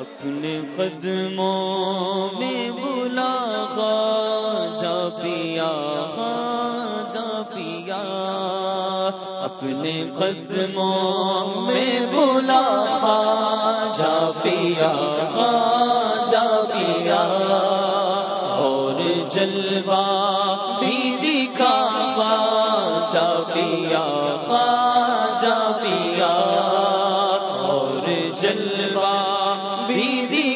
اپنے قدموں میں بلا خواجہ پیا خواجہ پیا۔ اپنے قدموں میں بلا خواجہ پیا خواجہ پیا۔ اور جلوہ بھی دکھا خواجہ پیا خواجہ پیا۔ اور جلوہ بھی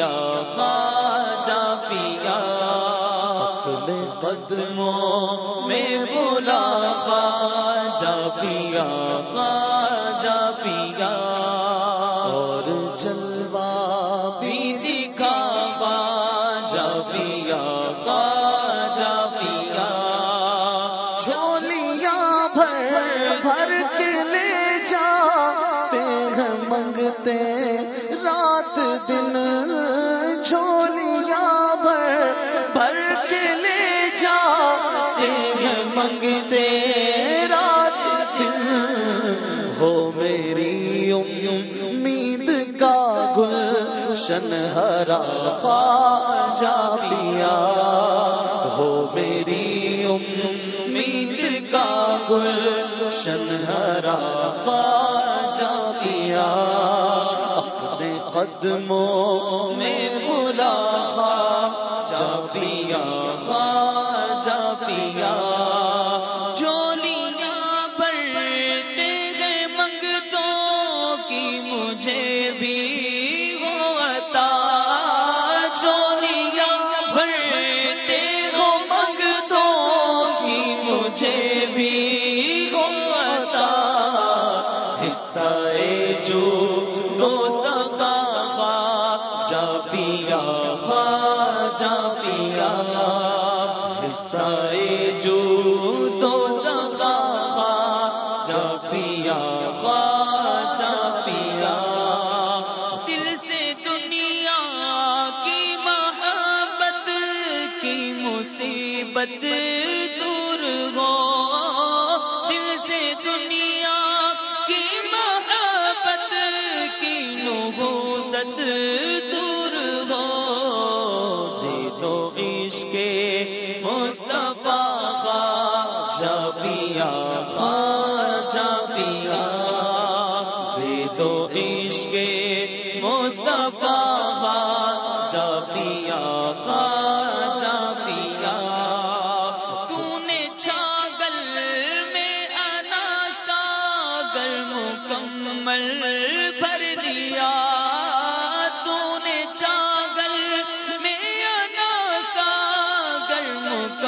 پیا خواجہ پیا۔ اپنے قدموں میں بولا خواجہ پیا۔ خواجہ منگتے رات دن۔ ہو میری امید کا گلشن ہرا خواجہ پیا۔ ہو میری امید کا گلشن ہرا خواجہ پیا۔ اپنے قدموں میں بلا خواجہ پیا۔ حصہ جو دو سخا خواجہ پیا خواجہ پیا۔ حصہ جو دو سخا خواجہ پیا خواجہ پیا۔ دل سے دنیا کی محبت، کی مصیبت دور ہو۔ نبوست دور ہو دے دو عشق مصطفیٰ خواجہ پیا خواجہ پیا دے دو عشق مصطفیٰ خواجہ پیا خواجہ پیا تو نے چھاگل میں انا ساگر مکمل بھر دیا۔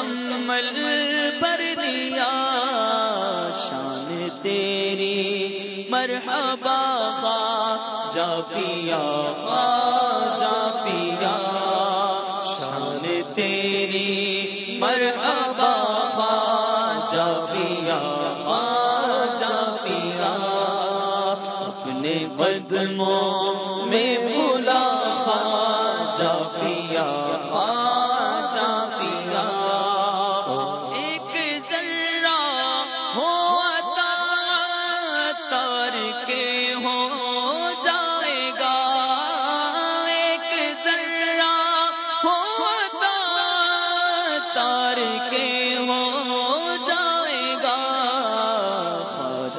مکمل بھر دیا، شان تیری مرحبا خواجہ پیا خواجہ پیا، شان تیری مرحبا خواجہ پیا خواجہ پیا، اپنے قدموں میں بولا خواجہ پیا خواجہ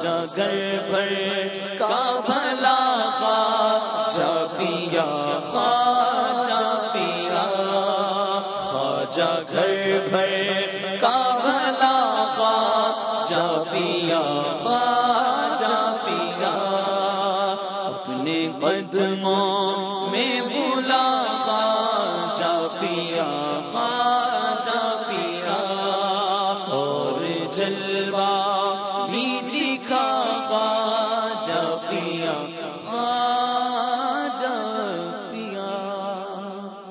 خواجہ گھر پر کا بھلا خواجہ پیا خواجہ پیا خواجہ گھر پر کا بھلا خواجہ پیا خواجہ پیا اپنے قدموں میں بولا خواجہ پیا خواجہ پیا جلوا بھی دکھا